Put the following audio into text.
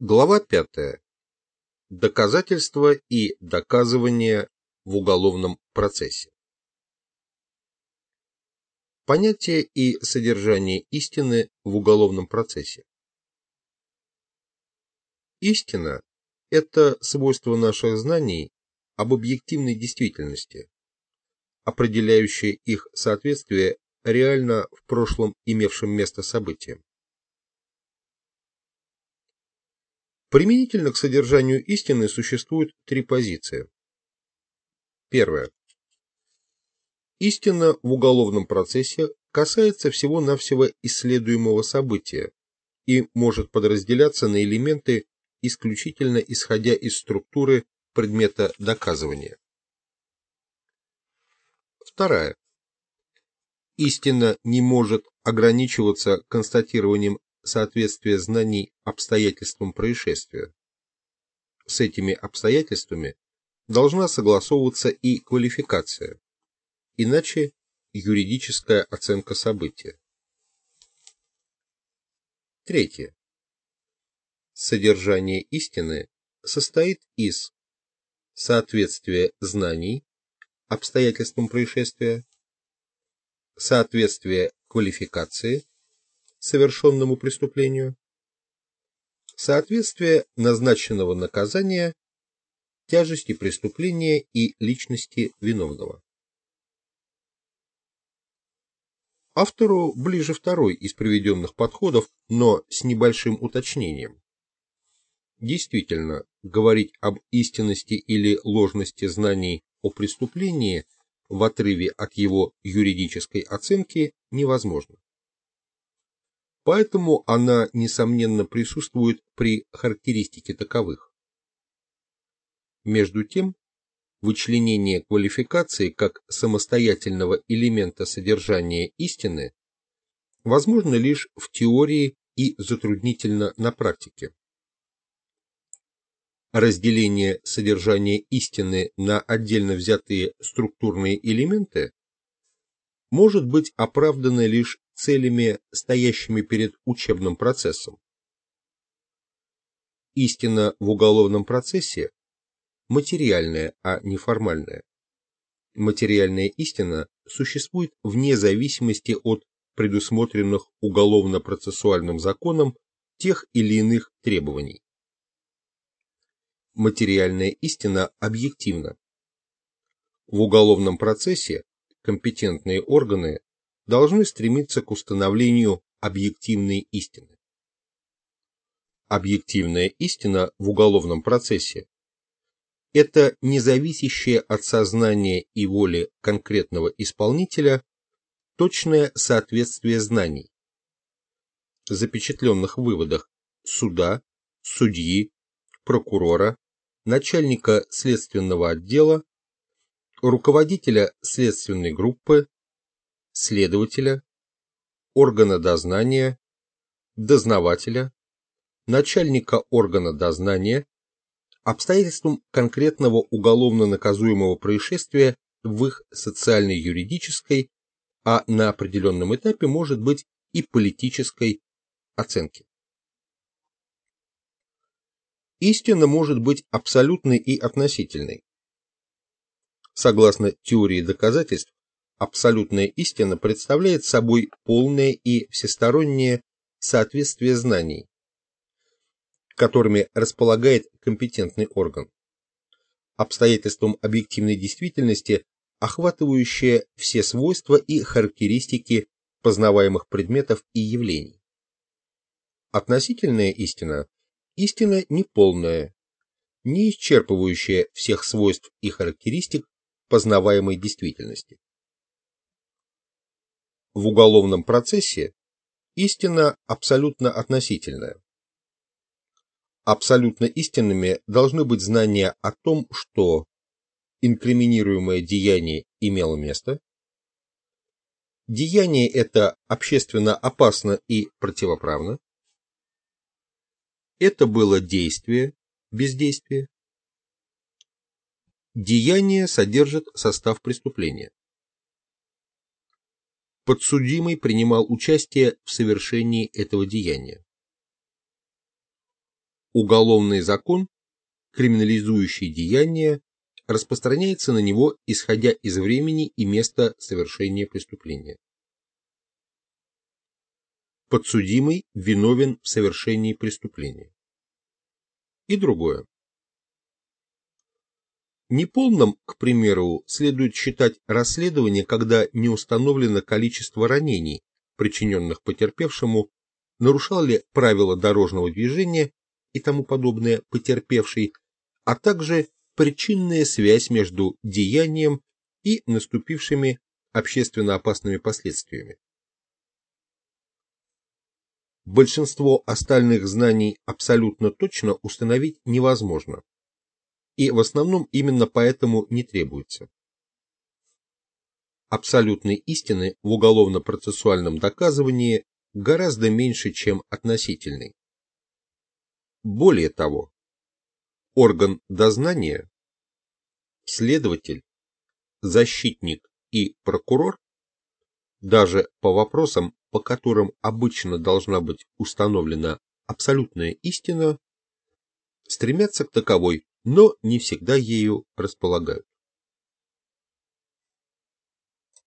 Глава 5. Доказательства и доказывания в уголовном процессе. Понятие и содержание истины в уголовном процессе. Истина – это свойство наших знаний об объективной действительности, определяющее их соответствие реально в прошлом имевшим место событиям. Применительно к содержанию истины существуют три позиции. Первая. Истина в уголовном процессе касается всего-навсего исследуемого события и может подразделяться на элементы, исключительно исходя из структуры предмета доказывания. Вторая. Истина не может ограничиваться констатированием соответствие знаний обстоятельствам происшествия. С этими обстоятельствами должна согласовываться и квалификация, иначе юридическая оценка события. Третье. Содержание истины состоит из соответствия знаний обстоятельствам происшествия, соответствия квалификации совершенному преступлению, соответствие назначенного наказания тяжести преступления и личности виновного. Автору ближе второй из приведенных подходов, но с небольшим уточнением. Действительно, говорить об истинности или ложности знаний о преступлении в отрыве от его юридической оценки невозможно поэтому она, несомненно, присутствует при характеристике таковых. Между тем, вычленение квалификации как самостоятельного элемента содержания истины возможно лишь в теории и затруднительно на практике. Разделение содержания истины на отдельно взятые структурные элементы может быть оправдано лишь целями, стоящими перед учебным процессом. Истина в уголовном процессе материальная, а не формальная. Материальная истина существует вне зависимости от предусмотренных уголовно-процессуальным законом тех или иных требований. Материальная истина объективна. В уголовном процессе компетентные органы должны стремиться к установлению объективной истины. Объективная истина в уголовном процессе – это независящее от сознания и воли конкретного исполнителя точное соответствие знаний, запечатленных в выводах суда, судьи, прокурора, начальника следственного отдела, руководителя следственной группы, следователя, органа дознания, дознавателя, начальника органа дознания, обстоятельствам конкретного уголовно наказуемого происшествия в их социально-юридической, а на определенном этапе может быть и политической оценке. Истина может быть абсолютной и относительной. Согласно теории доказательств, абсолютная истина представляет собой полное и всестороннее соответствие знаний, которыми располагает компетентный орган, обстоятельством объективной действительности, охватывающее все свойства и характеристики познаваемых предметов и явлений. Относительная истина – истина неполная, не исчерпывающая всех свойств и характеристик познаваемой действительности. В уголовном процессе истина абсолютно относительная. Абсолютно истинными должны быть знания о том, что инкриминируемое деяние имело место, деяние это общественно опасно и противоправно, это было действие, бездействие, деяние содержит состав преступления подсудимый принимал участие в совершении этого деяния. уголовный закон, криминализующий деяние, распространяется на него, исходя из времени и места совершения преступления. Подсудимый виновен в совершении преступления. И другое. Неполным, к примеру, следует считать расследование, когда не установлено количество ранений, причиненных потерпевшему, нарушал ли правила дорожного движения и тому подобное потерпевший, а также причинная связь между деянием и наступившими общественно опасными последствиями. Большинство остальных знаний абсолютно точно установить невозможно, и в основном именно поэтому не требуется. Абсолютной истины в уголовно-процессуальном доказывании гораздо меньше, чем относительной. Более того, орган дознания, следователь, защитник и прокурор, даже по вопросам, по которым обычно должна быть установлена абсолютная истина, стремятся к таковой но не всегда ею располагают.